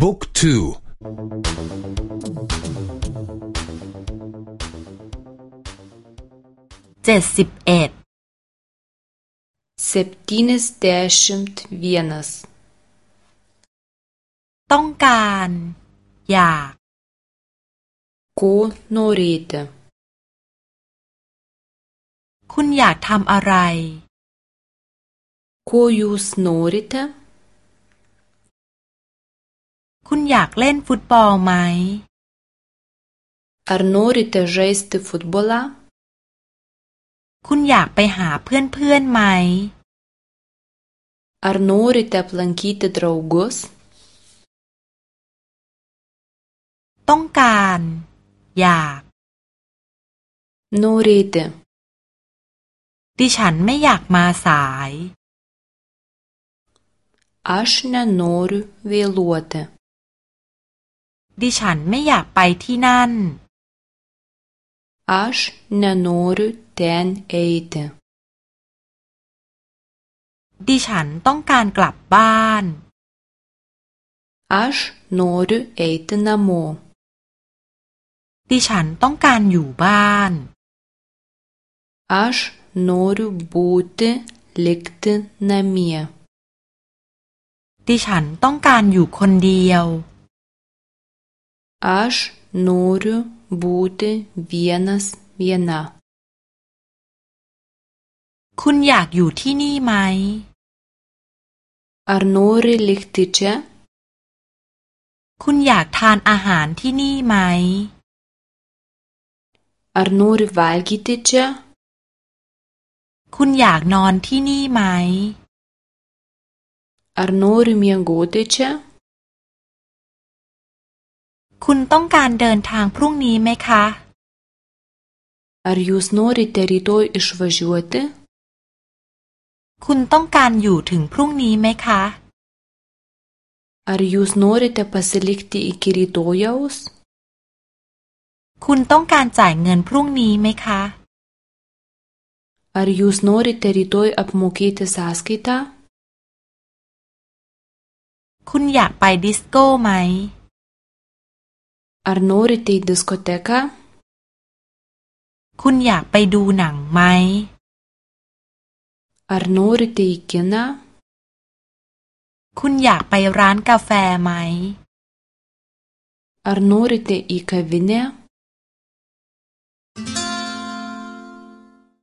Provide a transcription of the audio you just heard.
บุ๊กทูเจ็ดสิบเอ็ด septyniasdešimt vienas ต้องการ อยาก ko norėti คุณอยากทำอะไร ko jūs norite อยากเล่นฟุตบอลไหม ar norite žaisti futbolą คุณอยากไปหาเพื่อนๆไหม ar norite aplankyti draugus ต้องการ อยาก norėti ดิฉันไม่อยากมาสาย aš nenoriu vėluoti ดิฉันไม่อยากไปที่นั่น aš nenoriu ten eiti ดิฉันต้องการกลับบ้าน aš noriu eiti namo ดิฉันต้องการอยู่บ้าน aš noriu būti likti namie ดิฉันต้องการอยู่คนเดียว aš noriu būti vienas viena คุณอยากอยู่ที่นี่ไหม ar nori likti čia คุณอยากทานอาหารที่นี่ไหม ar nori valgyti čia คุณอยากนอนที่นี่ไหม ar nori miegoti čia คุณต้องการเดินทางพรุ่งนี้ไหมคะ ar jūs norite rytoj išvažiuoti คุณต้องการอยู่ถึงพรุ่งนี้ไหมคะ ar jūs norite pasilikti iki rytojaus คุณต้องการจ่ายเงินพรุ่งนี้ไหมคะ ar jūs norite rytoj apmokėti sąskaitą คุณอยากไปดิสโก้ไหม ar norite į diskoteką คุณอยากไปดูหนังไหม ar norite į kiną คุณอยากไปร้านกาแฟไหม ar norite į kavinę